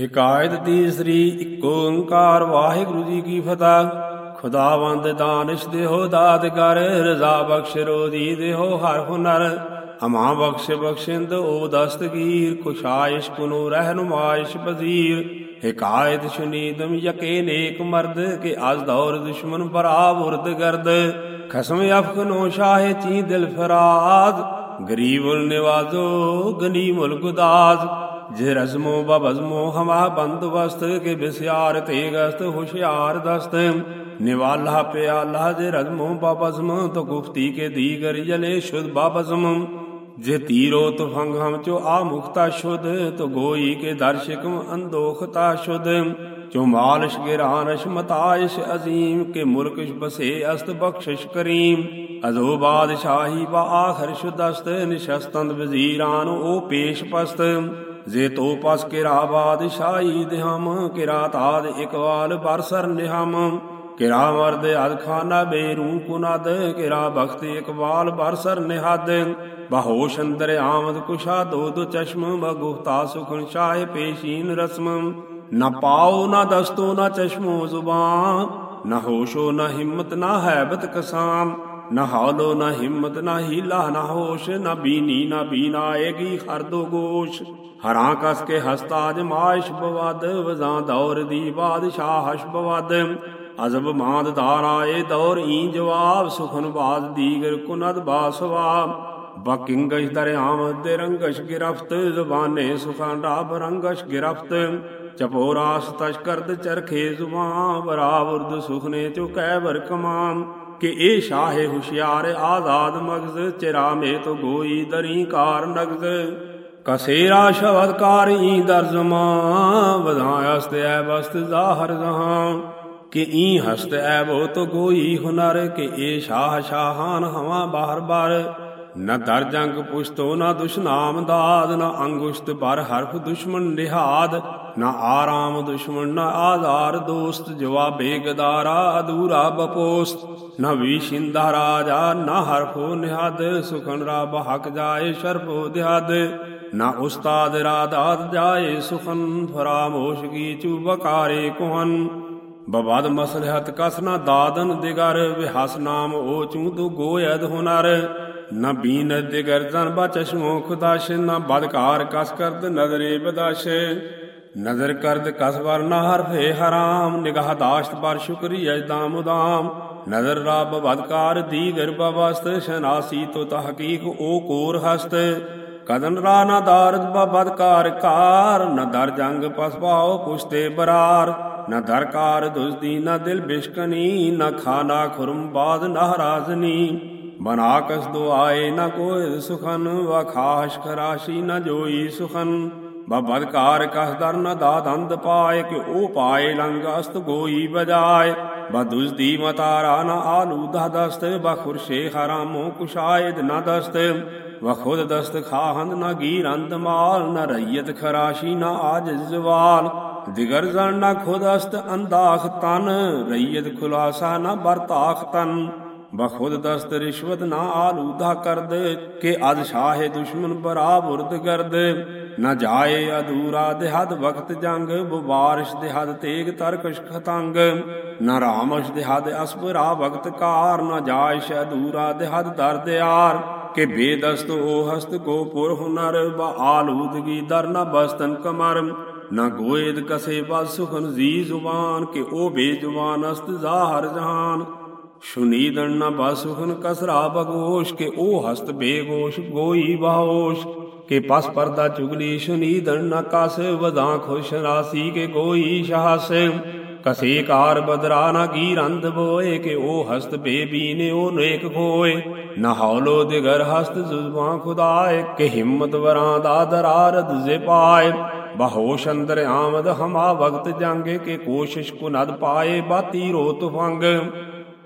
ਹਕਾਇਤ ਤੀਸਰੀ ਇੱਕ ਓੰਕਾਰ ਵਾਹਿਗੁਰੂ ਜੀ ਕੀ ਫਤਿਹ। ਖੁਦਾਵੰਦ ਦਾਨਿਸ਼ ਦੇਹੋ ਦਾਤ ਕਰ, ਰਜ਼ਾ ਬਖਸ਼ ਰੋਦੀ ਦੇਹੋ ਹਰ ਹੁਨਰ। ਅਮਾ ਬਖਸ਼ ਬਖਸ਼ਿੰਦ ਓ ਦਸਤਗੀਰ ਕੁਸ਼ਾਇਸ਼ ਕੁਨੂ ਰਹਿਨੁਮਾਇਸ਼ ਬਜ਼ੀਰ ਹਕਾਇਤ ਸ਼ੁਨੀਦਮ ਯਕੇ ਨੇਕ ਮਰਦ, ਕੇ ਅਜ ਦੌਰ ਦੁਸ਼ਮਨ ਬਰਾ ਵਰਦ ਗਰਦ। ਖਸਮ ਅਫਖਨੋ ਸ਼ਾਹ ਚੀ ਦਿਲ ਫਰਾਦ ਗਰੀਬੁਲ ਨਿਵਾਜ਼ੋ ਗਨੀਮੁਲ ਗੁਦਾਜ਼ ਜੇ ਰਜ਼ਮੋ ਬਬਜ਼ਮੋ ਹਮਾ ਬੰਦੋਬਸਤ ਕੇ ਬਿਸਿਆਰ ਤੇਗਸਤ ਹੁਸ਼ਿਆਰ ਦਸਤ ਨਿਵਾਲਾ ਪਿਆਲਾ ਜੇ ਰਜ਼ਮੋ ਬਬਜ਼ਮ ਤੋ ਗੁਫਤੀ ਕੇ ਦੀਗਰ ਜਲੇ ਸ਼ੁਦ ਬਬਜ਼ਮ ਜੇ ਤੀਰੋ ਤੁਫੰਗ ਹਮ ਚੋ ਆ ਮੁਖਤਾ ਸ਼ੁਦ ਤੋ ਗੋਈ ਕੇ ਦਰਸ਼ਕਮ ਅੰਦੋਖਤਾ ਸ਼ੁਦ ਚੋ ਮਾਲਿਸ਼ ਗਿਰਾਨਸ਼ ਮਤਾਇਸ਼ ਅਜ਼ੀਮ ਕੇ ਮੁਲਕਸ਼ ਬਸੇ ਅਸਤ ਬਖਸ਼ਿਸ਼ ਕਰੀਮ ਅਜ਼ੋ ਬਾਦਸ਼ਾਹੀ ਬਾ ਆਖਰ ਸ਼ੁਦਸਤ ਨਿਸ਼ਸਤੰਦ ਵਜ਼ੀਰਾਨ ਉਹ ਪੇਸ਼ ਪਸਤ ਜੇ ਤੋ ਪਸ ਕਿਰਾ ਬਾਦਸ਼ਾਹੀ ਦਿਹਮ, ਕਿਰਾ ਤਾਦ ਇਕਵਾਲ ਬਰਸਰ ਨਿਹਮ। ਕਿਰਾ ਮਰਦ ਅਦ ਖਾਨਾ ਬੇਰੂ ਕੁਨਦ, ਕਿਰਾ ਬਖਤ ਇਕਬਾਲ ਬਰਸਰ ਨਿਹਦ। ਬਹੋਸ਼ ਅੰਦਰ ਆਮਦ ਕੁਸ਼ਾ ਦੋ ਦੋ ਚਸ਼ਮ ਬਗੁਫਤਾ ਸੁਖਨ ਸ਼ਾਹ ਪੇਸ਼ੀਨ ਰਸਮ। ਨਾ ਪਾਓ ਨਾ ਦਸਤੋ ਨਾ ਚਸ਼ਮੋ ਜ਼ੁਬਾਨ, ਨਾ ਹੋਸ਼ੋ ਨਾ ਹਿੰਮਤ ਨਾ ਹੈਬਤ ਕਸਾਮ। ਨ ਹੌਲੋ ਨ ਹਿੰਮਤ ਨ ਹੀਲਾ ਨ ਹੋਸ਼ ਨ ਬੀਨੀ ਨ ਬੀਨਾਏਗੀ ਹਰ ਦੋ ਗੋਸ਼ ਹਰਾਂ ਕਸ ਕੇ ਹਸਤਾ ਜਮਾਇਸ਼ ਬਵਦ ਵਜ਼ਾਂ ਦੌਰ ਦੀ ਬਾਦਸ਼ਾਹ ਹਸ਼ ਬਵਦ ਅਜ਼ਬ ਮਾਦ ਦਾਰਾਏ ਦੌਰ ਈ ਜਵਾਬ ਸੁਖਨ ਬਾਦ ਦੀਗਰ ਕੁਨਦ ਬਾਸਵਾ ਬਕਿੰਗਸ਼ ਦਰਿਆਮ ਦੇ ਰੰਗਸ਼ ਗਿਰਫਤ ਜ਼ੁਬਾਨੇ ਸੁਖਾਂਡਾ ਬਰੰਗਸ਼ ਗਿਰਫਤ ਚਪੋਰਾਸ ਤਸ਼ਕਰਦ ਚਰਖੇ ਜ਼ੁਬਾਨ ਬਰਾਵਰਦ ਸੁਖਨੇ ਚੁ ਕਹਿ ਬਰ ਕਮਾਮ ਕਿ ਇਹ ਸ਼ਾਹੇ ਹੁਸ਼ਿਆਰ ਆਜ਼ਾਦ ਮਗਜ਼, ਚਿਰਾ ਮੇ ਤੋ ਗੋਈ ਦਰੀ ਕਾਰ ਨਗਜ਼। ਕਸੇਰਾ ਸ਼ਬਦ ਕਾਰੀ ਦਰਜਮਾ ਵਧਾਇਸਤ ਐ ਬਸਤ ਜ਼ਾਹਰ ਜਹਾਂ ਕਿ ਈ ਹਸਤ ਐ ਬੋ ਤੋ ਗੋਈ ਹੁਨਰ, ਕਿ ਏ ਸ਼ਾਹ ਸ਼ਾਹਾਨ ਹਵਾ ਬਾਹਰ ਬਾਰ। ਨ ਦਰ ਜੰਗ ਪੁਸ਼ਤੋ ਨ ਦੁਸ਼ਨਾਮ ਦਾਦ, ਨ ਅੰਗੁਸ਼ਤ ਬਰ ਹਰਫ ਦੁਸ਼ਮਨ ਨਿਹਾਦ। ਨਾ ਆਰਾਮ ਦੁਸ਼ਮਣ, ਨਾ ਆਧਾਰ ਦੋਸਤ, ਜਵਾਬੇ ਗਦਾਰਾ, ਅਧੂਰਾ ਬਪੋਸਤ। ਨਾ ਵਿਸ਼ਿੰਦਾ ਰਾਜਾ, ਨ ਹਰਫੋ ਨਿਹਦ, ਸੁਖਨ ਰਾ ਬਹਕ ਜਾਏ ਸ਼ਰਫੋ ਦਿਹਦ। ਨ ਉਸਤਾਦ ਰਾਦਾਤ ਜਾਏ, ਸੁਖਨ ਫਰਾਮੋਸ਼ ਕੀ ਚੂ ਬਕਾਰੇ ਕੋਹਨ। ਬਵਦ ਮਸਲਹਤ ਕਸਨਾ ਦਾਦਨ ਦਿਗਰ ਵਿਹਸ ਨਾਮ ਓ ਚੂ ਤੂ ਗੋਇਦ ਹੁਨਰ। ਨਾ ਬੀਨ ਦਿਗਰ ਜਨ ਬਚਸ਼ਮੋ ਖੁਦਾਸ਼ ਨਾ ਬਦਕਾਰ ਕਸ ਕਰਦ ਨਜ਼ਰੇ ਬਦਾਸ਼। ਨਜ਼ਰ ਕਰਦ ਕਸਬਰ ਨਾ ਨ ਹਰਫੇ ਹਰਾਮ, ਨਿਗਾਹ ਦਾਸ਼ਤ ਪਰ ਸ਼ੁਕਰੀ ਅਜਦਾ ਉਦਾਮ। ਨਜ਼ਰ ਰੱਬ ਬਦਕਾਰ ਦੀਗਰ ਬਵਸਤ, ਸ਼ਨਾਸੀ ਤੋ ਤਹਕੀਕ ਓ ਕੋਰ ਹਸਤ। ਕਦਨ ਰਾ ਨਾ ਦਾਰਦ ਬਦਕਾਰ ਕਾਰ ਨ ਦਰ ਜੰਗ ਪਸਪਾਓ ਪੁਸ਼ਤੇ ਬਰਾਰ। ਨ ਦਰਕਾਰ ਦੁਸਦੀ, ਨ ਦਿਲ ਬਿਸ਼ਕਨੀ, ਨ ਖਾਨਾ ਖੁਰਮ ਬਾਦ ਨਾ ਰਾਜ਼ਨੀ। ਬਨਾ ਕਸ ਦੋ ਆਏ ਨ ਕੋਇ ਸੁਖਨ ਵਖਾਸ਼ ਖਰਾਸ਼ੀ ਨ ਜੋਈ ਸੁਖਨ। ਬਬਦਕਾਰ ਕਸ ਦਰ ਨ ਦਾਦੰਦ ਪਾਏ ਕਿ ਉਹ ਪਾਏ ਲੰਗ ਅਸਤ ਗੋਈ ਬਜਾਏ ਬਦੁਸਦੀ ਮਤਾਰਾ ਨ ਆਲੂ ਦਸਤ ਬਖੁਰਸ਼ੇ ਹਰਾਮੋ ਕੁਸ਼ਾਇਦ ਨ ਦਸਤ ਵਖੁਦ ਦਸਤ ਖਾਹੰਦ ਨ ਗੀਰੰਦ ਮਾਲ ਨ ਰਈਤ ਖਰਾਸ਼ੀ ਨ ਆਜ ਜ਼ਵਾਲ ਦਿਗਰ ਜਨ ਨ ਖੁਦ ਅਸਤ ਅੰਦਾਖ ਤਨ ਰਈਤ ਖੁਲਾਸਾ ਨ ਬਰਤਾਖ ਤਨ ਬਖੁਦ ਦਸਤ ਰਿਸ਼ਵਤ ਨਾ ਆਲੂਦਾ ਕਰਦ ਕਿ ਅਦ ਸ਼ਾਹੇ ਦੁਸ਼ਮਨ ਬਰਾਬੁਰਦ ਗਰਦ ਨਾ ਜਾਏ ਅਧੂਰਾ ਦਿਹਦ ਵਕਤ ਜੰਗ ਬਵਾਰਿਸ਼ ਦਿਹਦ ਤੇਗ ਤਰਕਸ਼ ਖਤੰਗ। ਨਾ ਰਾਮਸ਼ ਦਿਹਦ ਅਸਬਰਾ ਵਕਤ ਕਾਰ ਨ ਜਾਇਸ਼ ਅਧੂਰਾ ਦਿਹਦ ਦਰਦ ਯਾਰ ਕਿ ਬੇਦਸਤ ਉਹ ਹਸਤ ਕੋ ਪੁਰ ਹੁਨਰ ਬ ਆਲੂਦਗੀ ਦਰ ਨਾ ਬਸਤਨ ਕਮਰ। ਨਾ ਗੋਇਦ ਕਸੇ ਬਸ ਸੁਖਨ ਜੀ ਜ਼ੁਬਾਨ, ਕਿ ਉਹ ਬੇਜੁਬਾਨ ਅਸਤ ਜ਼ਾਹਰ ਜਹਾਨ। ਸੁਨੀਦਣ ਨਾ ਬਸ ਸੁਖਨ ਕਸਰਾ ਬਗੋਸ਼, ਕੇ ਉਹ ਹਸਤ ਬੇਗੋਸ਼, ਗੋਈ ਬਾਹੋਸ਼ ਕੇ ਪਸ ਪਰਦਾ ਚੁਗਲੀ ਸ਼ੁਨੀਦਨ ਨ ਕਸ ਵਦਾਂ ਖੁਸ਼ ਰਾਸੀ ਕੇ ਗੋਈ ਸ਼ਾਸ। ਕਸੇ ਕਾਰ ਬਦਰਾ ਨ ਗੀਰੰਦ ਬੋਏ, ਕੇ ਉਹ ਹਸਤ ਬੇਬੀਨੇ ਉਹ ਨੇਕ ਖੋਏ। ਨ ਹੌਲੋ ਦਿਗਰ ਹਸਤ ਜ਼ੁਬਾਂ ਖੁਦਾਏ, ਕਿ ਹਿੰਮਤ ਵਰਾਂ ਦਾ ਦਰਾਰਦ ਜ਼ੇ ਪਾਏ। ਬਹੋਸ਼ ਅੰਦਰ ਆਮਦ ਹਮਾ ਵਕਤ ਜੰਗੇ, ਕੇ ਕੋਸ਼ਿਸ਼ ਕੁਨਦ ਪਾਏ, ਬਾਤੀ ਰੋ ਤੁਫੰਗ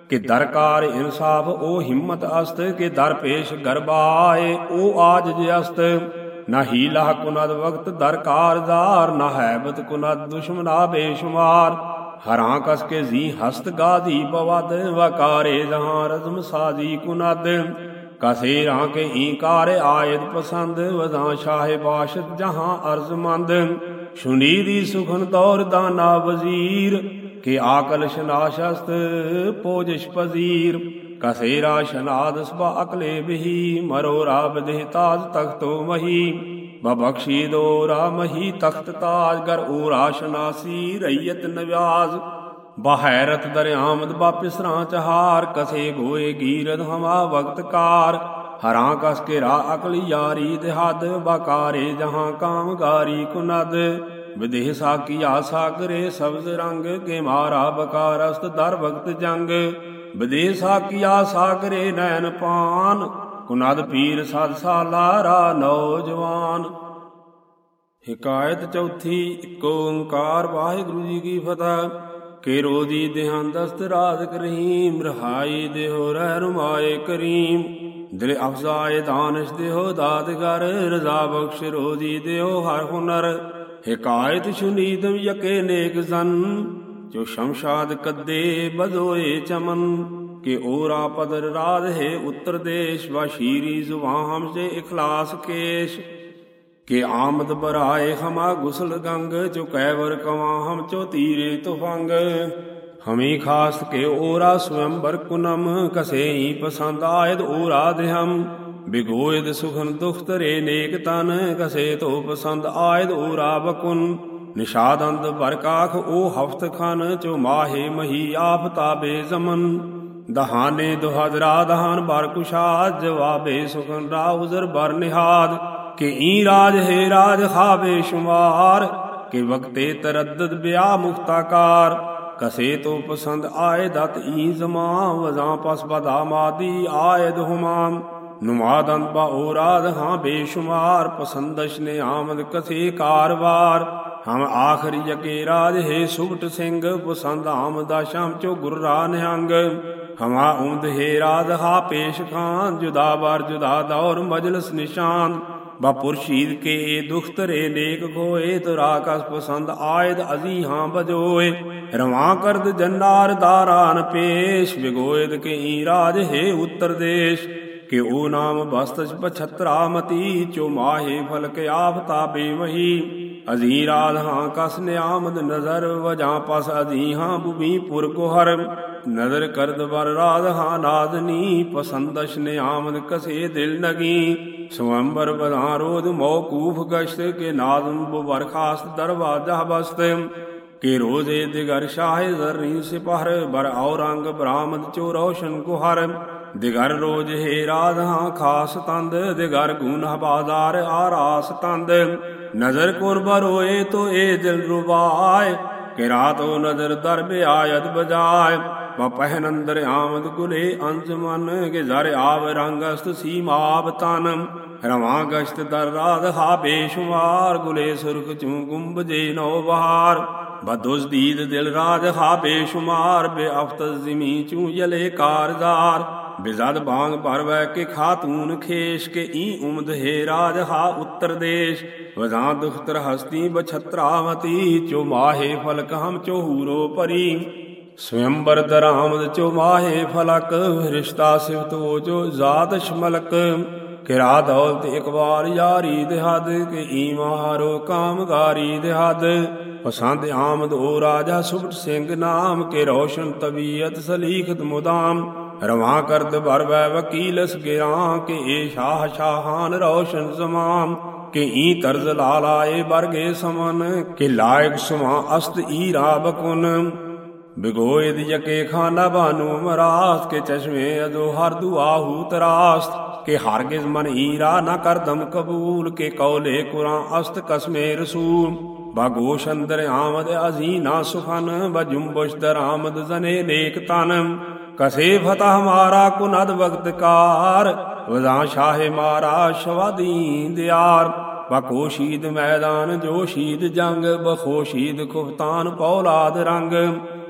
ਕਿ ਦਰਕਾਰ ਇਨਸਾਫ, ਉਹ ਹਿੰਮਤ ਅਸਤ ਕਿ ਦਰ ਪੇਸ਼ ਗਰਬਾਏ, ਉਹ ਆਜ ਅਸਤ। ਨਾ ਹੀਲਾ ਕੁਨਦ ਵਕਤ ਦਰਕਾਰ ਜ਼ਾਰ, ਨਾ ਹੈਬਤ ਕੁਨਦ ਦੁਸ਼ਮਨਾ ਬੇਸ਼ੁਮਾਰ। ਹਰਾਂ ਕਸ ਕੇ ਜੀ ਹਸਤ ਗਾਦੀ ਬਵਦ, ਵਕਾਰੇ ਜਹਾਂ ਰਜ਼ਮ ਸਾਜੀ ਕੁਨਦ। ਕਸੇ ਰਾਂ ਕੇ ਈਕਾਰ ਆਇਦ ਪਸੰਦ, ਵਜ਼ਾਂ ਸ਼ਾਹ ਬਾਸ਼ਤ ਜਹਾਂ ਅਰਜ਼ਮੰਦ ਸੁਨੀ ਦੀ ਸੁਖਨ ਦੌਰ ਦਾਨਾ ਵਜ਼ੀਰ ਕੇ ਆਕਲ ਸ਼ਨਾਸ਼ਸਤ ਪੋਜਿਸ਼ ਪਜ਼ੀਰ ਕਸੇਰਾ ਸ਼ਨਾਦ ਸਭਾ ਅਕਲੇ ਬਹੀ ਮਰੋ ਰਾਬ ਦੇਹ ਤਾਜ ਤਖਤੋ ਮਹੀ ਬਬਖਸ਼ੀ ਦੋ ਰਾ ਮਹੀ ਤਖਤ ਤਾਜ ਗਰ ਓਰਾ ਸ਼ਨਾਸੀ ਰਈਅਤ ਨਵਾਜ਼ ਬਹੈਰਤ ਦਰਿਆਮਦ ਬਾਪਿਸਰਾਂ ਚਹਾਰ ਕਸੇ ਗੋਏ ਗੀਰਦ ਹਮਾ ਵਕਤ ਕਾਰ ਹਰਾਂ ਕਸ ਕੇ ਰਾ ਅਕਲ ਯਾਰੀ ਦਿਹਦ ਬਕਾਰੇ ਜਹਾਂ ਕਾਮਗਾਰੀ ਕੁਨਦ ਵਿਦੇਹ ਸਾਕੀਆ ਸਾਗਰੇ, ਸਬਜ਼ ਰੰਗ ਕੇ ਮਾਰਾ ਬਕਾਰਸਤ ਦਰ ਵਕਤ ਜੰਗ। ਵਿਦੇਹ ਸਾਕੀਆ ਸਾਗਰੇ, ਨੈਣ ਪਾਨ, ਕੁਨਦ ਪੀਰ ਸਦ ਸਾਲਾਰਾ ਨੌਜਵਾਨ। ਹਕਾਇਤ ਚੌਥੀ, ਇੱਕ ਓੰਕਾਰ ਵਾਹਿਗੁਰੂ ਜੀ ਕੀ ਫਤਿਹ। ਕੇਰੋ ਦੀ ਦੇਹਾਂ ਦਸਤ ਰਾਜ਼ਕ ਰਹੀਮ, ਰਹਾਈ ਦੇਹੋ ਰਹਿ ਰੁਮਾਏ ਕਰੀਮ। ਦਿਲ ਅਫਜ਼ਾਏ ਦਾਨਸ਼ ਦੇਹੋ ਦਾਦਗਰ ਰਜ਼ਾ ਬਖਸ਼ ਰੋਜੀ ਦੇਹੋ ਹਰ ਹੁਨਰ। ਹਕਾਇਤ ਸ਼ੁਨੀਦਮ ਯਕੇ ਨੇਕ ਜ਼ਨ, ਜੋ ਸ਼ਮਸ਼ਾਦ ਕੱਦੇ ਬਦੋਏ ਚਮਨ। ਕਿ ਓਰਾ ਪਦਰ ਰਾਧ ਹੈ ਉੱਤਰ ਦੇਸ਼, ਵਾ ਸ਼ੀਰੀ ਸੇ ਇਖਲਾਸ ਕੇਸ਼। ਕਿ ਆਮਦ ਬਰਾਏ ਹਮਾ ਗੁਸਲ ਗੰਗ, ਜੋ ਕੈਵਰ ਕਵਾ ਹਮ ਚੋ ਤੀਰੇ ਤੁਫੰਗ। ਹਮੀ ਖਾਸ ਕੇ ਓਰਾ ਸਵੰਬਰ ਕੁਨਮ ਕਸੇ ਹੀ ਪਸੰਦ ਆਇਦ ਓਰਾ ਦੇਹਮ ਬਿਗੋਇਦ ਸੁਖਨ ਦੁਖ ਤਰੇ ਨੇਕ ਤਨ, ਕਸੇ ਤੋ ਪਸੰਦ ਆਇਦ ਓਰਾ ਬਕੁਨ। ਨਿਸ਼ਾਦੰਦ ਬਰਕਾਖ ਉਹ ਹਫਤ ਖਨ, ਚੋ ਮਾਹੇ ਮਹੀ ਆਫਤਾਬੇ ਜ਼ਮਨ। ਦਹਾਨੇ ਦੁਹਦਰਾ ਦਹਾਨ ਬਰ ਕੁਸ਼ਾਦ, ਜਵਾਬੇ ਸੁਖਨ ਰਾ ਉਜ਼ਰ ਬਰ ਨਿਹਾਦ। ਕਿ ਈ ਰਾਜ ਹੈ ਰਾਜ ਖਾਵੇ ਸ਼ੁਮਾਰ, ਕਿ ਵਕਤੇ ਤਰਦਦ ਬਿਆ ਮੁਖਤਾਕਾਰ ਕਸੇ ਤੋ ਪਸੰਦ ਆਏ ਦਤ ਈ ਜ਼ਮਾ, ਵਜ਼ਾਂ ਪਸ ਬਦਾ ਮਾਦੀ ਆਇਦ ਹੁਮਾਮ। ਨੁਮਾਦੰਦ ਬਾ ਔਰਾਦ ਹਾਂ ਬੇਸ਼ੁਮਾਰ ਪਸੰਦਸ਼ ਨੇ ਆਮਦ ਕਸੇ ਕਾਰਵਾਰ ਹਮ ਆਖਰੀ ਯਕੇ ਰਾਜ ਹੈ ਸੁਭਟ ਸਿੰਘ ਪਸੰਦ ਆਮਦਾ ਸ਼ਾਮ ਚੋ ਗੁਰਰਾ ਨਿਹੰਗ ਹਮਾ ਉਮਦ ਹੈ ਰਾਜ ਹਾ ਪੇਸ਼ ਖਾਨ ਜੁਦਾ ਬਾਰ ਜੁਦਾ ਦੌਰ ਮਜਲਸ ਨਿਸ਼ਾਨ ਬਾ ਪੁਰਸ਼ੀਦ ਕੇ ਦੁਖ ਤਰੇ ਨੇਕ ਖੋਏ ਤੁਰਾ ਕਸ ਪਸੰਦ ਆਇਦ ਅਜ਼ੀ ਹਾਂ ਬਜੋਏ ਰਵਾਂ ਕਰਦ ਜੰਨਾਰ ਦਾਰਾਨ ਪੇਸ਼ ਵਿਗੋਇਦ ਕੇ ਈ ਰਾਜ ਹੈ ਉੱਤਰ ਦੇਸ਼ ਕਿ ਉਹ ਨਾਮ ਬਸਤਜ ਪਛਤਰਾ ਮਤੀ ਚੋ ਮਾਹੇ ਫਲਕ ਆਫਤਾਬੇ ਵਹੀ ਅਜ਼ੀ ਰਾਧ ਹਾਂ ਕਸ ਨਿਆਮਦ ਨਜ਼ਰ, ਵਜਾਂ ਪਸ ਅਜ਼ੀ ਹਾਂ ਬੁਬੀ ਪੁਰ ਕੋਹਰ ਨਜ਼ਰ ਕਰਦ ਬਰ ਰਾਧ ਹਾਂ ਨਾਦਨੀ ਪਸੰਦਸ਼ ਨਿਆਮਦ ਕਸੇ ਦਿਲ ਨਗੀ। ਸਵੰਬਰ ਬਧਾਂ ਰੋਧ ਮੌਕੂਫ ਗਸ਼ਤ, ਕੇ ਨਾਦਮ ਬੁਬਰ ਖਾਸ ਦਰਵਾਜ਼ਾ ਬਸਤ। ਕੇ ਰੋਜ਼ੇ ਦਿਗਰ ਸ਼ਾਹ ਜ਼ਰਨੀ ਸਿਪਹਰ, ਬਰ ਔਰੰਗ ਬ੍ਰਾਹਮਦ ਚੋ ਰੋਸ਼ਨ ਕੁਹਰ। ਦਿਗਰ ਰੋਜ ਹੈ ਰਾਧਾਂ, ਖਾਸ ਤੰਦ, ਦਿਗਰ ਗੁਨ ਬਾਜ਼ਾਰ ਆਰਾਸ ਤੰਦ। ਨਜ਼ਰ ਕੁਰਬਰ ਹੋਏ ਤੋ ਏ ਦਿਲ ਰੁਬਾਏ ਕਿ ਰਾਤੋ ਨਜ਼ਰ ਦਰਬ ਆਇਦ ਬਜਾਏ। ਵਾ ਪਹਿਨ ਅੰਦਰ ਆਮਦ ਗੁਲੇ ਅੰਜਮਨ ਕੇ ਜ਼ਰ ਆਵ ਰੰਗ ਅਸਤ ਸੀਮਾਬ ਤਨ। ਰਵਾਂ ਗਸ਼ਤ ਦਰ ਰਾਧ ਹਾ ਬੇਸ਼ੁਮਾਰ ਗੁਲੇ ਸੁਰਖ ਚੂ ਗੁੰਬਜੇ ਨੋ ਬਹਾਰ ਬਦੋਸ ਦੀਦ ਦਿਲ ਰਾਜ ਹਾ ਬੇਸ਼ੁਮਾਰ ਬੇ ਅਫਤ ਜ਼ਮੀ ਚੂ ਯਲੇ ਕਾਰਜ਼ਾਰ ਬਿਜ਼ਦ ਬਾਂਗ ਭਰਵੈ ਕੇ ਖਾਤੂਨ ਖੇਸ਼ ਕੇ ਈ ਉਮਦ ਹੈ ਰਾਜ ਹਾ ਉੱਤਰ ਦੇਸ਼। ਵਜ਼ਾਂ ਦੁਖਤਰ ਹਸਤੀ ਬਛਤਰਾਵਤੀ, ਚੋ ਮਾਹੇ ਫਲਕ ਹਮ ਚੋਹੂਰੋ ਪਰੀ। ਸਵੰਬਰ ਦਰਾਮਦ ਚੋ ਮਾਹੇ ਫਲਕ, ਰਿਸ਼ਤਾ ਸਿਵਤੋ ਜੋ ਜ਼ਾਤ ਸ਼ਮਲਕ। ਕਿਰਾ ਦੌਲਤ ਇਕ ਵਾਰ ਯਾਰੀ ਦਿਹਦ, ਕਿ ਈ ਮਾਰੋ ਕਾਮਗਾਰੀ ਦਿਹਦ। ਪਸੰਦ ਆਮਦ ਓ ਰਾਜਾ ਸੁਭਟ ਸਿੰਘ ਨਾਮ, ਕੇ ਰੋਸ਼ਨ ਤਬੀਅਤ ਸਲੀਖਤ ਮੁਦਾਮ। ਰਵਾਂ ਕਰਦ ਬਰਵੈ ਵਕੀਲਸ ਗਿਰਾਂ ਕਿ ਏ ਸ਼ਾਹ ਸ਼ਾਹਾਨ ਰੋਸ਼ਨ ਜ਼ਮਾਮ ਕਿ ਈ ਤਰਜ਼ ਲਾਲਾਏ ਬਰਗੇ ਸਮਨ, ਕਿ ਲਾਇਕ ਸੁਮਾ ਅਸਤ ਈ ਰਾਬਕੁਨ ਬਿਗੋਇਦ ਯਕੇ ਖਾਨਾ ਬਾਨੂ ਮਰਾਸ, ਕੇ ਚਸ਼ਮੇ ਅਦੋ ਹਰ ਦੁਆਹੂ ਤਰਾਸਤ ਕਿ ਹਰਗਿਜ਼ ਮਨ ਈਰਾ ਨਾ ਕਰਦਮ ਕਬੂਲ, ਕੇ ਕੌਲੇ ਕੁਰਾਂ ਅਸਤ ਕਸਮੇ ਰਸੂਲ। ਬਾਗੋਸ਼ ਅੰਦਰ ਆਮਦ ਅਜ਼ੀ ਨਾ ਸੁਖਨ ਬਜੁੰਬਸ਼ ਦਰਾਮਦ ਜ਼ਨੇ ਨੇਕ ਤਨ। ਕਸੇ ਫਤਹ ਮਾਰਾ ਕੁਨਦ ਵਕਤ ਵਜ਼ਾਂ ਸ਼ਾਹ ਮਾਰਾ ਸ਼ਵਾਦੀ ਦਿਆਰ। ਬਖੋਸ਼ੀਦ ਮੈਦਾਨ, ਜੋ ਸ਼ੀਦ ਜੰਗ ਬਖੋਸ਼ੀਦ ਖੁਫਤਾਨ ਪੌਲਾਦ ਰੰਗ।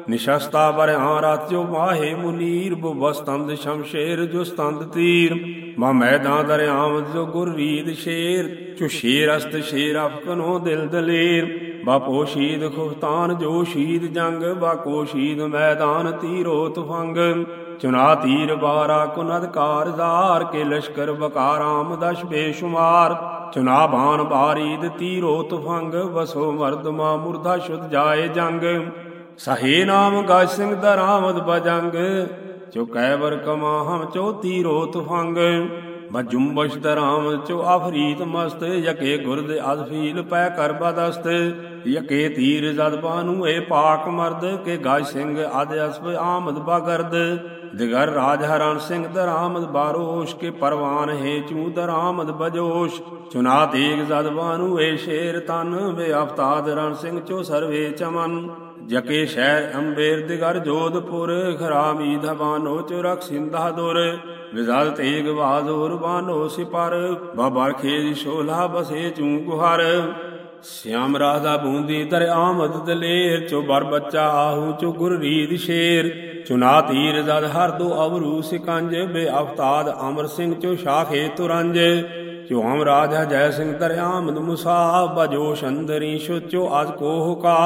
ਨਿਸ਼ਸਤਾ ਬਰਿਆ ਰਾਤ ਜੋ ਮਾਹੇ ਮੁਨੀਰ ਬਵਸਤੰਦ ਸ਼ਮਸ਼ੇਰ ਜੋ ਸਤੰਦ ਤੀਰ। ਮਾ ਮੈਦਾਨ ਦਰਿਆਵ ਜੋ ਗੁਰਵੀਦ ਸ਼ੇਰ, ਚੋ ਸ਼ੇਰ ਅਸਤ ਸ਼ੇਰ ਅਫਕਨੋ ਦਿਲ ਦਲੇਰ। ਬਾਪੋ ਸ਼ੀਦ ਖੁਫਤਾਨ, ਜੋ ਸ਼ੀਦ ਜੰਗ ਬਾਕੋ ਸ਼ੀਦ ਮੈਦਾਨ, ਤੀਰੋ ਤੁਫੰਗ। ਚੁਨਾ ਤੀਰ ਬਾਰਾ ਕੁਨਦ ਕਾਰਜ਼ਾਰ ਕੇ ਲਸ਼ਕਰ ਬਕਾਰਾਮ ਦਸ਼ ਬੇਸ਼ੁਮਾਰ। ਚੁਨਾ ਬਾਣ ਬਾਰੀਦ ਤੀਰੋ ਤੁਫੰਗ, ਵਸੋ ਮਰਦਮਾ ਮੁਰਦਾ ਸ਼ੁਧ ਜਾਏ ਜੰਗ। ਸਹੇ ਨਾਮ ਗਾਜ ਸਿੰਘ ਦਰਾਮਦ ਬਜੰਗ ਚੁਕੈ ਕੈਵਰ ਕਮਾ ਹਮ ਚੋ ਤੀਰੋ ਤੁਫੰਗ। ਬਜੁੰਬਸ਼ ਦਰਾਮ ਚੋ ਆਫਰੀਤ ਮਸਤ, ਯਕੇ ਗੁਰਦ ਅਦਫੀਲ ਪੈ ਕਰ ਬਦਸਤ। ਯਕੇ ਤੀਰ ਜਦ ਬਾਨੂ ਏ ਪਾਕ ਮਰਦ, ਕੇ ਗਾਜ ਸਿੰਘ ਅਦ ਅਸਬ ਆਮਦ ਬਗਰਦ। ਦਿਗਰ ਰਾਜ ਹਰਨ ਸਿੰਘ ਦਰਾਮਦ ਬਾਰੋਸ਼, ਕੇ ਪਰਵਾਨ ਹੈ ਚੂ ਦਰਾਮਦ ਬਜੋਸ਼। ਚੁਨਾ ਤੇਗ ਜਦ ਬਾਨੂ ਏ ਸ਼ੇਰ ਤਨ, ਵੇ ਅਫਤਾਦ ਰਣ ਸਿੰਘ ਚੋ ਸਰਵੇ ਚਮਨ। ਜਕੇ ਸ਼ਹਿਰ ਅੰਬੇਰ ਦਿਗਰ ਜੋਧਪੁਰ, ਖਰਾਮੀ ਧਬਾਨੋ ਚੋ ਸਿੰਧਾ ਦੁਰ। ਵਿਜ਼ਾਲ ਤੇਗ ਬਾਜ਼ੋਰ ਬਾਨੋ ਸਿਪਰ ਬਾਬਰ ਖੇਜ ਸ਼ੋਲਾ ਬਸੇ ਚੂ ਗੁਹਰ। ਸਿਆਮ ਰਾਜਾ ਬੂੰਦੀ ਤਰ ਆਮਦ ਦਲੇਰ, ਚੋ ਬਰ ਬੱਚਾ ਆਹੂ ਚੋ ਗੁਰ ਰੀਦ ਸ਼ੇਰ। ਚੁਨਾ ਤੀਰ ਜਦ ਹਰ ਦੋ ਅਵਰੂ ਸਿਕੰਜ, ਬੇ ਅਫਤਾਦ ਅਮਰ ਸਿੰਘ ਚੋ ਸ਼ਾਖੇ ਤੁਰੰਜ। ਚੋ ਹਮ ਰਾਜਾ ਜੈ ਸਿੰਘ ਤਰ ਆਮਦ ਮੁਸਾ ਬਜੋ ਸ਼ੰਦਰੀ ਸ਼ੁਚੋ ਅਜ ਕੋਹ ਕਾ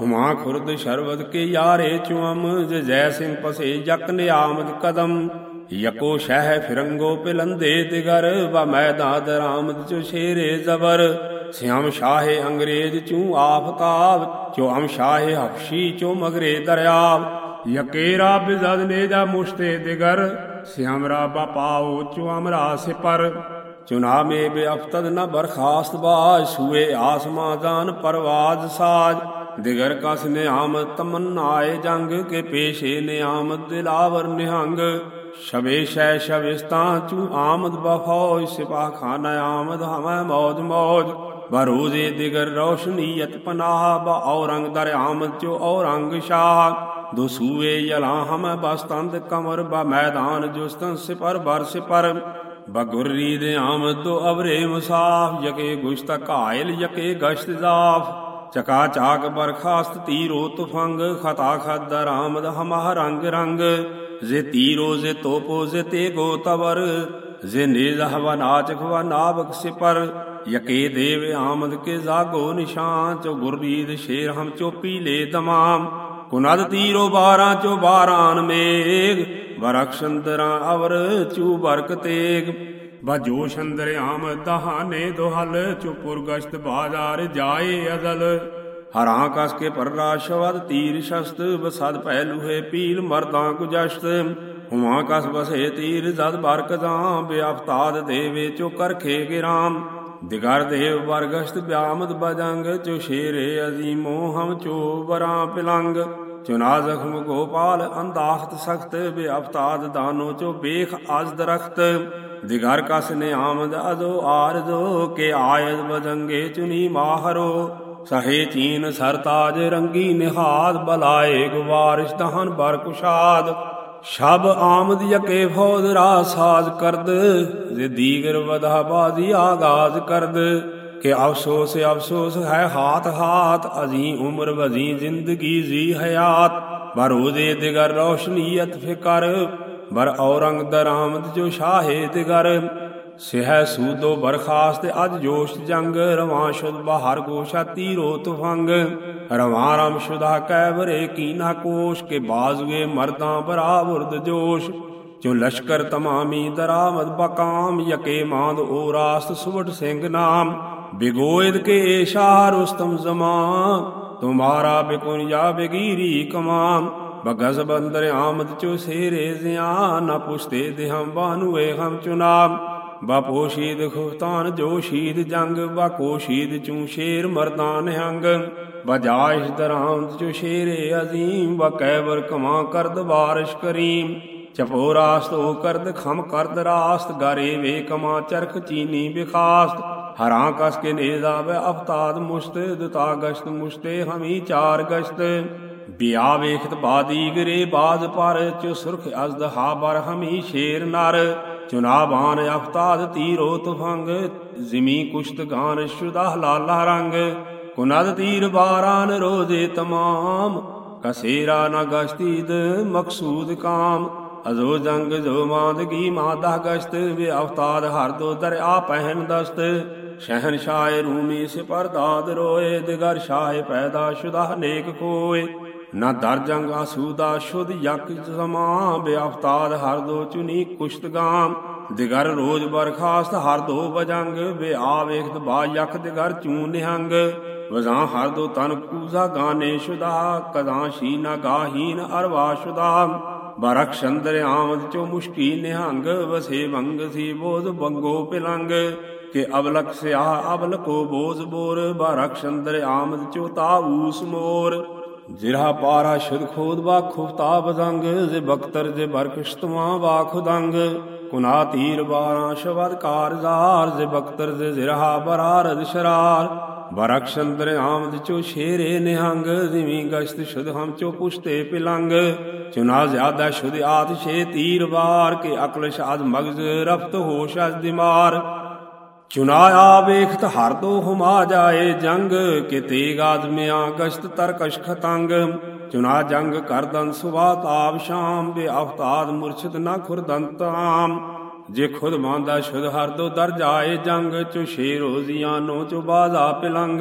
ਹੁਮਾ ਖੁਰਦ ਸ਼ਰਬਤ ਕੇ ਯਾਰੇ ਚੁਅਮ ਜੈ ਸਿੰਘ ਪਸੇ ਜਕ ਨਿਆਮਦ ਕਦਮ। ਯਕੋ ਸ਼ਹਿ ਫਿਰੰਗੋ ਪਿਲੰਦੇ ਦਿਗਰ ਵਾ ਮੈਦਾਨ ਦਰਾਮਦ ਚੋ ਸ਼ੇਰੇ ਜ਼ਬਰ। ਸਿਆਮ ਸ਼ਾਹੇ ਅੰਗਰੇਜ਼ ਚੂ ਆਫਤਾਬ ਚੋ ਅਮ ਸ਼ਾਹੇ ਹਫਸ਼ੀ ਚੋ ਮਗਰੇ ਦਰਿਆਬ ਯਕੇਰਾ ਬਿਜ਼ਦ ਨੇ ਮੁਸ਼ਤੇ ਦਿਗਰ, ਸਿਆਮ ਰਾ ਪਾਓ ਚੋ ਅਮਰਾ ਸਿਪਰ। ਚੁਨਾ ਮੇ ਬੇ ਅਫਤਦ ਨ ਬਰਖਾਸਤ ਬਾਜ, ਸੂਏ ਆਸਮਾ ਜਾਨ ਪਰਵਾਜ ਸਾਜ। ਦਿਗਰ ਕਸ ਨਿਆਮ ਤਮਨਾਏ ਜੰਗ ਕੇ ਪੇਸ਼ੇ ਨਿਆਮ ਦਿਲਾਵਰ ਨਿਹੰਗ। ਸ਼ਬੇ ਸ਼ੈ ਸ਼ਵਿਸਤਾ ਚੂ ਆਮਦ ਬਫੌਜ ਸਿਪਾਹ ਖਾਨਾ ਆਮਦ ਹਮੈ ਮੌਜ ਮੌਜ। ਬਰੋਜ਼ੇ ਦਿਗਰ ਰੋਸ਼ਨੀਅਤ ਪਨਾਹ, ਬ ਔਰੰਗ ਦਰ ਆਮਦ ਚੋ ਔਰੰਗ ਸ਼ਾਹ। ਦੋ ਯਲਾ ਹਮੈ ਬਸਤੰਦ ਕਮਰ, ਬ ਮੈਦਾਨ ਜੁਸਤਨ ਸਿਪਰ ਬਰ ਸਿਪਰ। ਬਗੁਰਰੀ ਦੇ ਆਮਦ ਤੋ ਅਵਰੇ ਮੁਸਾਫ ਯਕੇ ਗੁਸ਼ਤ ਘਾਇਲ, ਯਕੇ ਗਸ਼ਤ ਜ਼ਾਫ। ਚਕਾ ਚਾਕ ਬਰਖਾਸਤ ਤੀਰੋ ਤੁਫੰਗ, ਖਤਾ ਖਦਰ ਆਮਦ ਹਮਹ ਰੰਗ ਰੰਗ। ਜੇ ਤੀਰੋ, ਜੇ ਤੋਪੋ, ਜੇ ਤੇ ਗੋ ਤਵਰ, ਜੇ ਨਿਜ ਹਵਾ ਨਾਚ ਖਵਾ ਨਾਬਕ ਸਿਪਰ। ਯਕੇ ਦੇਵ ਆਮਦ ਕੇ ਜਾਗੋ ਨਿਸ਼ਾਨ, ਚੋ ਗੁਰਰੀਦ ਸ਼ੇਰ ਹਮ ਚੋਪੀ ਲੈ ਤਮਾਮ ਕੁਨਦ ਤੀਰੋ 12 ਚੋ 12 ਮੇਗ ਬਰਖਸ਼ੰਦਰਾਂ ਅਵਰ ਚੂ ਬਰਕ ਤੇਗ। ਬਜੋ ਸ਼ੰਦਰ ਆਮਦ ਦਹਾਨੇ ਦੁਹਲ ਚੁਪੁਰ ਗਸ਼ਤ ਬਾਜ਼ਾਰ ਜਾਏ ਅਜ਼ਲ। ਹਰਾਂ ਕਸ ਕੇ ਪਰਰਾ ਸ਼ਵਦ, ਤੀਰ ਸ਼ਸਤ ਬਸਦ ਪਹਿ ਲੁਹੇ ਪੀਲ, ਮਰਦਾਂ ਕੁਜਸ਼ਤ ਹੁਮਾ ਕਸ ਬਸੇ ਤੀਰ, ਜਦ ਬਰਕਦਾਂ ਬਿਆਫਤਾਦ ਦੇਵੇ ਚੋ ਕਰਖੇ ਗਿਰਾਮ ਦਿਗਰ ਦੇਵ ਵਰਗਸ਼ਤ ਬਿਆਮਦ ਬਜੰਗ, ਚੋ ਸ਼ੇਰੇ ਅਜ਼ੀਮੋ ਹਮ ਚੋ ਬਰਾਂ ਪਿਲੰਗ। ਚੁਨਾ ਜ਼ਖਮ ਗੋਪਾਲ ਅੰਦਾਖਤ ਸਖਤ, ਬਿਆਫਤਾਦ ਦਾਨੋ ਚੋ ਬੇਖ ਅਜ ਦਰਖਤ ਦਿਗਰ ਕਸ ਨੇ ਆਮਦ ਅਜੋ ਆਰਜੋ ਕੇ ਆਇਦ ਬਜੰਗੇ ਚੁਨੀ ਮਾਹਰੋ ਸਹੇ ਚੀਨ ਸਰਤਾਜ ਰੰਗੀ ਨਿਹਾਦ ਬਲਾਏ ਗਵਾਰਿਸ਼ ਦਹਨ ਬਰ ਕੁਸ਼ਾਦ ਸ਼ਬ ਆਮਦ ਯਕੇ ਫੌਜ ਰਾ ਸਾਜ ਕਰਦ ਜੇ ਦੀਗਰ ਵਧਾ ਬਾਜ਼ੀ ਆਗਾਜ਼ ਕਰਦ ਕਿ ਅਫਸੋਸ ਅਫਸੋਸ ਹੈ ਹਾਥ ਹਾਥ ਅਜ਼ੀ ਉਮਰ ਵਜ਼ੀ ਜ਼ਿੰਦਗੀ ਜੀ ਹਯਾਤ ਬਰੋਦੇ ਦਿਗਰ ਰੋਸ਼ਨੀਅਤ ਫਿਕਰ ਬਰ ਔਰੰਗ ਦਰਾਮਦ ਜੋ ਸ਼ਾਹੇ ਦਿਗਰ ਸਿਹ ਸੂਦੋ ਬਰਖਾਸਤ ਅਜ ਜੋਸ਼ ਜੰਗ, ਰਵਾਂ ਸ਼ੁਦ ਬਾਹਰ ਗੋਸ਼ਾ ਤੀਰੋ ਤੁਫੰਗ। ਰਵਾਂ ਰਮ ਸ਼ੁਦਾ ਕੈਵਰੇ ਕੀਨਾ ਕੋਸ਼, ਕੇ ਬਾਜ਼ੂਏ ਮਰਦਾਂ ਬਰਾਬਰਦ ਜੋਸ਼। ਜੋ ਲਸ਼ਕਰ ਤਮਾਮੀ ਦਰਾਮਦ ਬਕਾਮ, ਯਕੇ ਮਾਂਦ ਓ ਰਾਸਤ ਸੁਵਟ ਸਿੰਘ ਨਾਮ। ਬਿਗੋਇਦ ਕੇ ਸ਼ਾਹ ਰੁਸਤਮ ਜ਼ਮਾ, ਤੁਮਾਰਾ ਬਿਕੁਨ ਜਾ ਬਗੀਰੀ ਕਮਾਮ ਬਗਸ ਬੰਦਰ ਆਮਦ ਚੋ ਸੇਰੇ ਜ਼ਿਆ ਨਾ ਪੁਛਤੇ ਦਿਹਮ ਬਾਨੂਏ ਹਮ ਚੁਨਾਮ ਬਾਪੋ ਸ਼ੀਦ ਖੁਤਾਨ ਜੋ ਸ਼ੀਦ ਜੰਗ, ਬਾਕੋ ਸ਼ੀਦ ਚੂ ਸ਼ੇਰ ਮਰਦਾਨ ਹੰਗ। ਬਜਾਇਸ਼ ਦਰਾਮ ਚੋ ਸ਼ੇਰੇ ਅਜ਼ੀਮ ਬਕੈਵਰ ਕਮਾ ਕਰਦ ਬਾਰਿਸ਼ ਕਰੀਮ। ਚਪੋ ਰਾਸਤ ਉਹ ਕਰਦ ਖਮ ਕਰਦ ਰਾਸਤ, ਗਰੇ ਵੇ ਕਮਾ ਚਰਖ ਚੀਨੀ ਬਿਖਾਸਤ। ਹਰਾਂ ਕਸ ਕੇ ਨੇਜ਼ਾ ਵੇ ਅਫਤਾਦ ਮੁਸ਼ਤ ਦੁਤਾ ਗਸ਼ਤ ਮੁਸ਼ਤੇ ਹਮੀ ਚਾਰ ਗਸ਼ਤ। ਬਿਆ ਵੇਖਤ ਬਾਦੀ ਗਰੇ ਬਾਜ਼ ਪਰ ਚ ਸੁਰਖ ਅਜ਼ਦ ਹਾ ਬਰ ਹਮੀ ਸ਼ੇਰ ਨਰ ਚੁਨਾਬਾਨ ਅਫਤਾਦ ਤੀਰੋ ਤੁਫੰਗ ਜ਼ਿਮੀ ਕੁਸ਼ਤ ਗਾਨ ਸ਼ੁਦਾ ਲਾਲਾ ਰੰਗ ਕੁਨਦ ਤੀਰ ਬਾਰਾਨ ਰੋਜ਼ੇ ਤਮਾਮ ਕਸੇਰਾ ਨ ਗਸ਼ਤੀਦ ਮਕਸੂਦ ਕਾਮ ਅਜ਼ੋ ਜੰਗ ਜੋ ਮਾਦਗੀ ਮਾਦਾ ਗਸ਼ਤ ਵੇ ਅਫਤਾਦ ਹਰ ਦੋ ਦਰਿਆ ਪਹਿਨ ਦਸਤ ਸ਼ਹਿਨ ਸ਼ਾਹ ਰੂਮੀ ਸਿਪਰਦਾਦ ਰੋਏ ਦਿਗਰ ਸ਼ਾਹ ਪੈਦਾ ਸ਼ੁਦਾ ਨੇਕ ਕੋਏ ਨਾ ਦਰ ਜੰਗ ਆਸੂਦਾ ਸ਼ੁਧ ਯਕ ਸਮਾ ਬੇਅਫਤਾਦ ਹਰ ਦੋ ਚੁਨੀ ਕੁਸ਼ਤਗਾਮ ਦਿਗਰ ਰੋਜ ਬਰਖਾਸਤ, ਹਰ ਦੋ ਬਜੰਗ ਵੇ ਆ ਵੇਖਤ ਬਾ ਯਖ ਦਿਗਰ ਚੂ ਨਿਹੰਗ। ਵਜ਼ਾਂ ਹਰ ਦੋ ਤਨ ਕੂਜ਼ਾ ਗਾਨੇ ਸ਼ੁਦਾ ਕਦਾਂ ਸ਼ੀ ਨਾ ਗਾਹੀਨ ਅਰਵਾ ਸ਼ੁਦਾ। ਬਰਖ ਚੰਦਰ ਆਮਦ ਚੋ ਮੁਸ਼ਕੀ ਨਿਹੰਗ, ਵਸੇ ਵੰਗ ਸੀ ਬੋਧ ਬੰਗੋ ਪਿਲੰਗ। ਕਿ ਅਬਲਕ ਸਿਆ ਅਬਲਕੋ ਬੋਜ਼ ਬੋਰ, ਬਰਖ ਚੰਦਰ ਆਮਦ ਚੋ ਤਾਊਸ ਮੋਰ ਜਿਰਹਾ ਪਾਰਾ ਸ਼ੁਦ ਖੋਦ ਬਾ ਖੁਫਤਾ ਬਜ਼ੰਗ ਜੇ ਬਖਤਰ ਜੇ ਬਰਕਸ਼ਤਵਾ ਬਾ ਖੁਦੰਗ ਕੁਨਾ ਤੀਰ ਬਾਰਾਂ ਸ਼ਬਦ ਕਾਰਜ਼ਾਰ ਜੇ ਬਖਤਰ ਜੇ ਜਿਰਹਾ ਬਰਾਰਦ ਸ਼ਰਾਰ। ਬਰਖਸ਼ੰਦਰ ਆਮਦ ਚੋ ਸ਼ੇਰੇ ਨਿਹੰਗ, ਜਿਵੇਂ ਗਸ਼ਤ ਸ਼ੁਦ ਹਮ ਚੋ ਪੁਸ਼ਤੇ ਪਿਲੰਗ। ਚੁਨਾ ਜ਼ਿਆਦਾ ਸ਼ੁਦ ਆਤ ਸ਼ੇ ਤੀਰ ਵਾਰ, ਕੇ ਅਕਲ ਸ਼ਾਦ ਮਗਜ਼ ਰਫਤ ਹੋਸ਼ ਅਜ ਦਿਮਾਰ। ਚੁਨਾਇਆ ਵੇਖਤ ਹਰ ਦੋ ਹੁਮਾ ਜਾਏ ਜੰਗ, ਕਿਤੇ ਤੇਗ ਗਸ਼ਤ ਤਰਕਸ਼ ਖਤੰਗ ਚੁਨਾ ਜੰਗ ਕਰਦਨ ਸੁਬਾ ਤਾਬ ਸ਼ਾਮ ਬੇ ਅਫਤਾਦ ਮੁਰਸ਼ਿਦ ਨਾ ਖੁਰਦੰਤਾਮ ਜੇ ਖੁਦ ਮੰਦਾ ਸ਼ੁਦ ਹਰ ਦੋ ਦਰ ਜਾਏ ਜੰਗ, ਚੁ ਸ਼ੇ ਰੋਜ਼ੀਆਂ ਨੋ ਚੁ ਬਾਜ਼ਾ ਪਿਲੰਗ।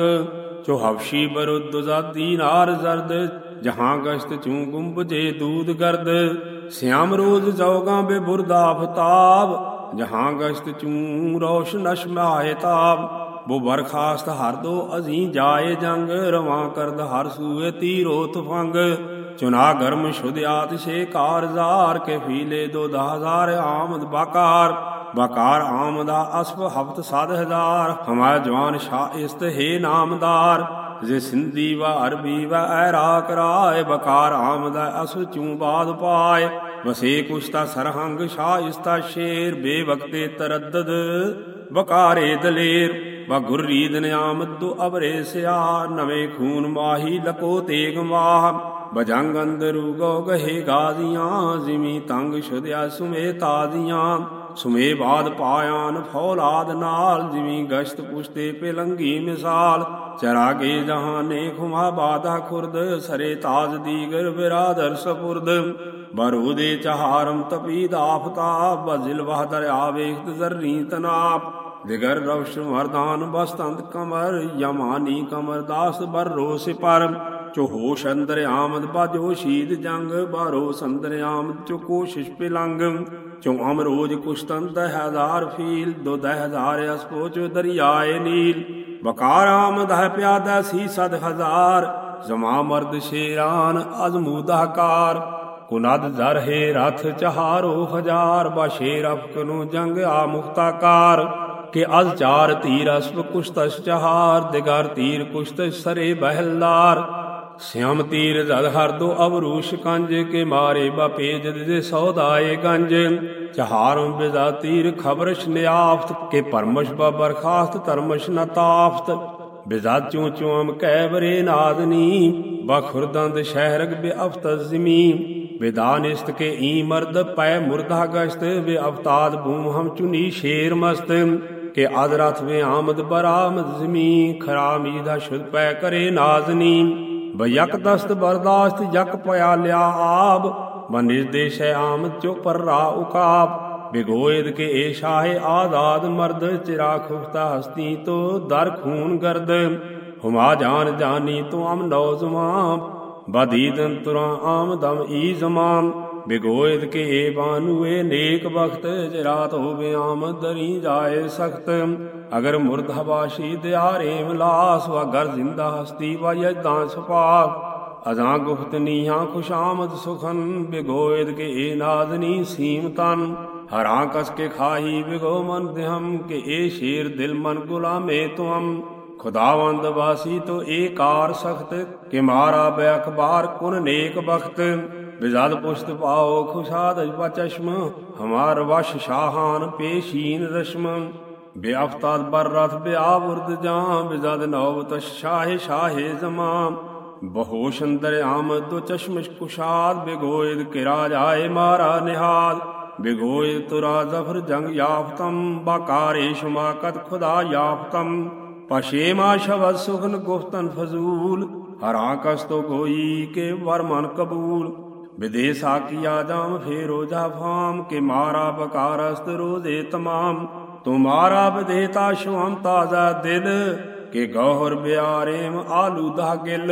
ਚੁ ਹਵਸ਼ੀ ਬਰੁਦ ਜ਼ਾਦੀ ਨਾਰ ਜ਼ਰਦ, ਜਹਾਂ ਗਸ਼ਤ ਚੂ ਗੁੰਬਜੇ ਦੂਦ ਗਰਦ। ਸਿਆਮ ਰੋਜ਼ ਜੋਗਾ ਬੇ ਬੁਰਦਾ ਫਤਾਬ ਜਹਾਂ ਗਸ਼ਤ ਚੂ ਰੋਸ਼ਨ ਅਸ਼ਮਾਏ ਤਾਬ ਬੋ ਬਰਖਾਸਤ ਹਰ ਦੋ ਅਜ਼ੀ ਜਾਏ ਜੰਗ, ਰਵਾਂ ਕਰਦ ਹਰ ਸੂਏ ਤੀਰੋ ਤਫੰਗ। ਚੁਨਾ ਗਰਮ ਸ਼ੁਧ ਆਤ ਛੇ ਕਾਰਜ਼ਾਰ ਕੇ ਫੀਲੇ ਦੋ ਦਹਜ਼ਾਰ ਆਮਦ ਬਾਕਾਰ। ਬਾਕਾਰ ਆਮਦਾ ਅਸਫ ਹਫਤ ਸਦ ਹਜ਼ਾਰ ਹਮਾ ਜਵਾਨ ਸ਼ਾ ਇਸਤ ਹੈ ਨਾਮਦਾਰ। ਜੇ ਸਿੰਧੀ ਵਾ ਅਰਬੀ ਵਾ ਐਰਾਕ ਰਾਏ, ਬਕਾਰ ਆਮਦਾ ਅਸ ਚੂ ਬਾਦ ਪਾਏ। ਵਸੇ ਕੁਸ਼ਤਾ ਸਰਹੰਗ ਸ਼ਾ ਇਸਤਾ ਸ਼ੇਰ, ਬੇਵਕਤੇ ਤਰਦਦ ਬਕਾਰੇ ਦਲੇਰ। ਬਾ ਗੁਰਰੀਦ ਨਿਆਮਤ ਦੋ ਅਬਰੇ ਸਿਆ, ਨਵੇਂ ਖੂਨ ਮਾਹੀ ਲਕੋ ਤੇਗ ਮਾਹ। ਬਜੰਗ ਅੰਦਰੂ ਗੋ ਗਹੇ ਗਾਜ਼ੀਆਂ, ਜਿਮੀ ਤੰਗ ਛੁਦਿਆ ਸੁਮੇ ਤਾਜ਼ੀਆਂ। ਸੁਮੇ ਬਾਦ ਪਾਇਆਨ ਫੌਲਾਦ ਨਾਲ, ਜਿਮੀ ਗਸ਼ਤ ਪੁਸ਼ਤੇ ਪਿਲੰਗੀ ਮਿਸਾਲ। ਚਰਾਗੇ ਜਹਾਨੇ ਖੁਮਾ ਬਾਦਾ ਖੁਰਦ, ਸਰੇ ਤਾਜ ਦੀਗਰ ਬਿਰਾਦਰ ਸਪੁਰਦ। ਬਰੂਦੇ ਚਹਾਰਮ ਤਪੀਦ ਆਫ਼ਤਾ ਬਜ਼ਿਲ ਵਹਦਰ ਆਵੇਖਤ ਜ਼ਰਰੀ ਤਨਾਪ। ਦਿਗਰ ਰਵਸ਼ ਮਰਦਾਨ ਬਸਤੰਤ ਕਮਰ, ਯਮਾਨੀ ਕਮਰ ਦਾਸ ਬਰ ਰੋਸ ਪਰ ਚੋ ਹੋਸ਼ ਅੰਦਰ ਆਮਦ ਬਾਜੋ ਸ਼ੀਦ ਜੰਗ, ਬਾਰੋ ਸੰਦਰ ਆਮਦ ਚੋ ਕੋਸ਼ਿਸ਼ ਪਿਲੰਗ। ਚੋ ਅਮਰੋਜ ਕੁਸ਼ਤੰਤ ਹਜ਼ਾਰ ਫੀਲ, ਦੋ ਦਹ ਹਜ਼ਾਰ ਅਸਪੋ ਚੋ ਦਰਿਆਏ ਨੀਲ। ਬਕਾਰ ਆਮਦ ਹੈ ਪਿਆਦਾ ਸੀ ਸਦ ਹਜ਼ਾਰ, ਜ਼ਮਾ ਮਰਦ ਸ਼ੇਰਾਨ ਅਜਮੂ ਅਜ਼ਮੂਦਾਕਾਰ ਕੁਨਦ ਜ਼ਰ ਹੈ ਰਥ ਚਹਾਰੋ ਹਜ਼ਾਰ ਬਾ ਸ਼ੇਰ ਨੂੰ ਜੰਗ ਆ ਮੁਖਤਾਕਾਰ ਕਿ ਅਜ਼ ਚਾਰ ਤੀਰ ਅਸਪ ਕੁਸ਼ਤਸ ਚਹਾਰ, ਦਿਗਰ ਤੀਰ ਕੁਸ਼ਤਸ ਸਰੇ ਬਹਿਲਦਾਰ। ਸਿਆਮ ਤੀਰ ਜਦ ਹਰ ਦੋ ਅਵਰੂਸ਼ ਕੰਜ, ਕੇ ਮਾਰੇ ਬਾਪੇ ਜਦ ਦੇ ਸੌਦਾਏ ਗੰਜ। ਚਹਾਰੋਂ ਬਿਜ਼ਾ ਤੀਰ ਖਬਰਸ਼ ਨਿਆਫਤ, ਕੇ ਪਰਮਸ਼ ਬਰਖਾਸਤ ਧਰਮਸ਼ ਨਤਾਫਤ ਤਾਫਤ। ਬਿਜ਼ਾ ਚੂ ਚੂਮ ਕਹਿ ਬਰੇ ਨਾਦਨੀ ਬਾ ਸ਼ਹਿਰਗ ਬੇ ਅਫਤ ਜ਼ਮੀ ਵਿਦਾਨਿਸਤ ਕੇ ਈ ਮਰਦ ਪੈ ਮੁਰਦਾ ਗਸ਼ਤ ਵੇ ਅਵਤਾਦ ਬੂਮ ਹਮ ਚੁਨੀ ਸ਼ੇਰ ਮਸਤ ਕੇ ਅਦਰਥ ਵੇ ਆਮਦ ਬਰਾਮਦ ਜ਼ਮੀ ਖਰਾਮੀ ਦਾ ਸ਼ੁਦ ਪੈ ਕਰੇ ਨਾਜ਼ਨੀ ਬਯਕ ਦਸਤ ਬਰਦਾਸ਼ਤ ਯਕ ਪਿਆ ਲਿਆ ਆਬ ਬਨਿਰਦੇਸ਼ ਆਮਦ ਚੋ ਪਰਰਾ ਉਕਾਬ ਬਿਗੋਇਦ ਕੇ ਏ ਸ਼ਾਹੇ ਆਜ਼ਾਦ ਮਰਦ ਚਿਰਾ ਖੁਫਤਾ ਹਸਤੀ ਤੋ ਦਰ ਖੂਨ ਗਰਦ ਹੁਮਾ ਜਾਨ ਜਾਨੀ ਤੋ ਅਮ ਨੌਜਵਾਨ ਬਦੀਦਨ ਤੁਰਾਂ ਆਮਦਮ ਈ ਜ਼ਮਾਨ। ਬਿਗੋਇਦ ਕੇ ਏ ਬਾਨੂਏ, ਨੇਕ ਬਖਤ ਜਰਾਤ ਹੋਵੇ ਆਮਦਰੀ ਜਾਏ ਸਖਤ। ਅਗਰ ਮੁਰਦ ਹਵਾਸ਼ੀ ਦਿਆਰੇ ਮਲਾਸ ਵਾ ਗਰ ਜ਼ਿੰਦਾ ਹਸਤੀ ਵਾ ਯਦਾਂ ਸਪਾਕ ਅਜ਼ਾਂ ਗੁਫਤ ਨੀਹਾਂ ਖੁਸ਼ਾਮਦ ਸੁਖਨ ਬਿਗੋਇਦ ਕੇ ਏ ਨਾਜ਼ਨੀ ਸੀਮ ਤਨ। ਹਰਾਂ ਕਸ ਕੇ ਖਾਹੀ ਬਿਗੋ ਮਨ ਦਿਹਮ, ਕੇ ਏ ਸ਼ੇਰ ਦਿਲ ਮਨ ਗੁਲਾਮੇ ਤੁਮ ਖੁਦਾਵੰਦ ਵਾਸੀ ਤੋ ਏਕਾਰ ਸਖਤ, ਕਿ ਮਾਰਾ ਬੇ ਅਖਬਾਰ ਕੁਨ ਨੇਕ ਬਖਤ। ਬਿਜ਼ਾਦ ਪੁਸ਼ਤ ਪਾਓ ਖੁਸ਼ਾਦ ਅਜਬਾ ਚਸ਼ਮ ਹਮਾਰ ਵਸ਼ ਸ਼ਾਹਾਨ ਪੇਸ਼ੀਨ ਰਸ਼ਮ। ਬਿਆਫਤਾਦ ਬਰ ਰਥ ਬਿਆਵਰਦ ਜਾਂ ਬਿਜ਼ਾਦ ਨੌਬਤ ਸ਼ਾਹੇ ਸ਼ਾਹੇ ਜ਼ਮਾਂ। ਬਹੋਸ਼ ਅੰਦਰ ਆਮਦ ਦੋ ਚਸ਼ਮਸ਼ ਕੁਸ਼ਾਦ, ਬਿਗੋਇਦ ਕਿਰਾ ਜਾਏ ਮਾਰਾ ਨਿਹਾਦ ਬਿਗੋਇਦ ਤੁਰਾ ਜ਼ਫਰ ਜੰਗ ਯਾਫਤਮ, ਬਾਕਾਰੇ ਸ਼ਮਾਕਤ ਖੁਦਾ ਯਾਫਤਮ। ਪਸ਼ੇਮਾ ਸ਼ਬਦ ਸੁਖਨ ਗੁਫਤਨ ਫਜ਼ੂਲ ਹਰਾ ਕਸਤੋ ਕੋਈ ਕੇ ਵਰ ਮਨ ਕਬੂਲ ਵਿਦੇਸਾ ਕੀਆ ਜਾਮ ਫੇਰੋ ਜਾ ਫਾਮ ਕੇ ਮਾਰਾ ਬਕਾਰਸਤ ਰੋਜ਼ੇ ਤਮਾਮ ਤੁਮਾਰਾ ਵਿਦੇਤਾ ਸ਼ੁਹਮ ਤਾਜ਼ਾ ਦਿਲ ਕੇ ਗੌਹਰ ਬਿਆਰੇਮ ਆਲੂ ਦਾ ਗਿਲ